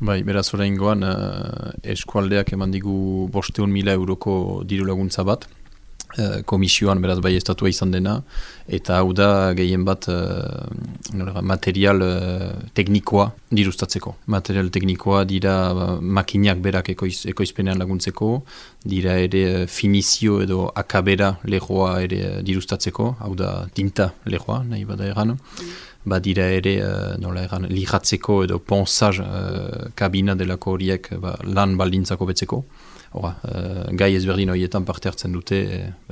Bai, beraz orain goan, uh, eskualdeak eman digu bosteun mila euroko diru laguntza bat, uh, komisioan beraz bai estatua izan dena, eta hau da gehien bat uh, material uh, teknikoa dirustatzeko. Material teknikoa dira uh, makinak berak ekoiz, ekoizpenean laguntzeko, dira ere finizio edo akabera lehoa ere dirustatzeko, hau da tinta lehoa, nahi bada eran. Mm badira ere uh, nola egan lihatzeko edo ponsaz uh, kabina delako horiek ba, lan baldintzako betzeko. Hora, uh, gai ezberdin horietan parte hartzen dute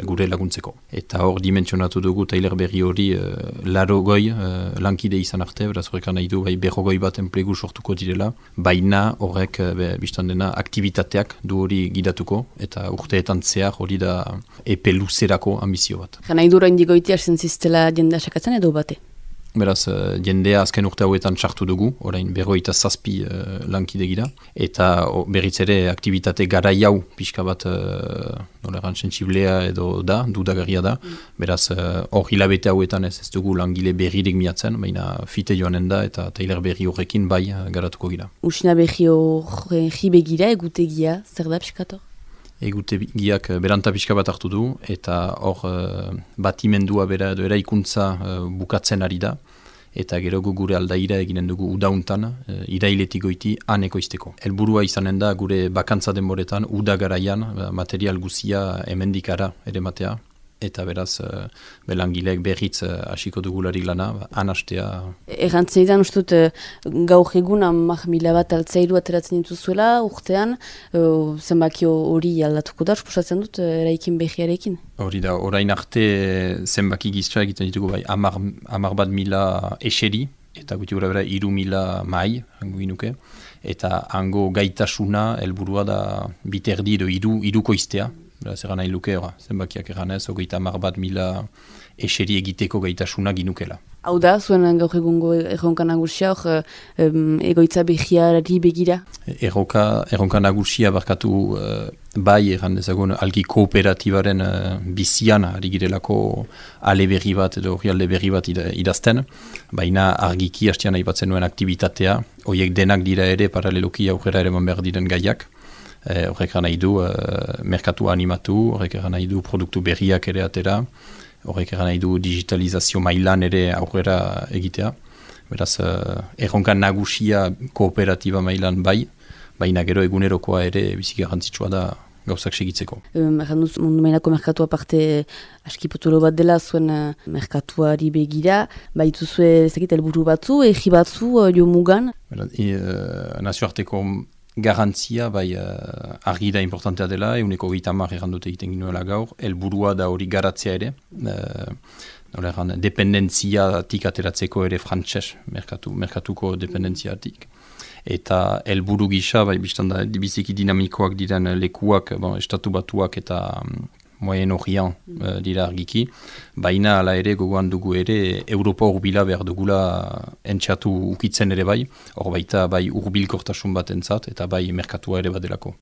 gure laguntzeko. Eta hor dimentsionatu dugu Tailer berri hori uh, laro goi uh, lankide izan arte, beraz horrekan nahi du bai berro goi bat enplegu sortuko direla, baina horrek uh, biztan dena aktivitateak du hori gidatuko, eta urteetan zehar hori da epe luzerako ambizio bat. Jana idura indigoitia zentziztela jendea sakatzen edo bate? Beraz, uh, jendea azken urte hauetan sartu dugu, orain berroita zazpi uh, lankide gira, eta oh, berriz ere aktivitate gara jau pixka bat uh, noleran edo da, dudagarria da, mm. beraz, hor uh, hilabete hauetan ez ez dugu langile berririk miatzen, baina fite joanen da eta tailer berri horrekin bai garatuko gira. Usina berri horri begira, egutegia, zer da pixkator? Egute giak eh, beranta bat hartu du, eta hor uh, batimendua bera edo eraikuntza uh, bukatzen ari da, eta gero gure aldaira eginen dugu udauntan, uh, irailetik goiti aneko izteko. Elburua izanen da gure bakantza denboretan, udagaraian, material guzia emendikara ere matea, eta beraz uh, belangilek berriz uh, hasiko dugularik lana, anastea. Errantzen idan, ustut, uh, gaur egun amak mila bat altzairu ateratzen dituzuela, urtean, uh, zenbakio hori aldatuko da, esposatzen dut, uh, eraikin behiarekin? Hori da, orain arte zenbaki giztra egiten ditugu bai, amar, amar bat mila eseri, eta guti gura bera iru mila mai, hango inuke, eta hango gaitasuna, helburua da biterdi edo iru, iruko iztea, Egan nahi luke, zenbakiak egan ez, ogeita mar bat mila eseri egiteko gaitasuna ginukela. Hau da, zuen gaur egungo erronka nagusia, hor, egoitza behiari begira? Erronka, erronka nagusia barkatu uh, bai, egan dezagun, algi kooperatibaren uh, bizian, ari girelako ale berri bat edo hori alde berri bat idazten, baina argiki hastian nahi batzen nuen aktivitatea, horiek denak dira ere paraleloki aurrera ere behar diren gaiak, Eh, horrek nahi du uh, merkatu animatu, horrek nahi du produktu berriak ere atera, horrek nahi du digitalizazio mailan ere aurrera egitea. Beraz, uh, erronkan nagusia kooperatiba mailan bai, baina gero egunerokoa ere bizik garantzitsua da gauzak segitzeko. Erranduz, um, mundu mailako merkatu aparte aski potolo bat dela zuen uh, merkatuari begira, baitu zuen ezakit elburu batzu, egi batzu, uh, jo mugan? Uh, nazioarteko garantzia bai uh, argi da importantea dela, euneko gita mar errandute egiten ginuela gaur, helburua da hori garatzea ere, uh, erran, dependentzia tik ateratzeko ere frantxez, merkatu, merkatuko dependentzia tik. Eta helburu gisa, bai biztan da, biziki dinamikoak diren lekuak, bon, estatu batuak eta um, Moyen Orient uh, dira argiki, baina ala ere gogoan dugu ere Europa urbila behar dugula entxatu ukitzen ere bai, hor baita bai urbilkortasun bat entzat eta bai merkatua ere badelako.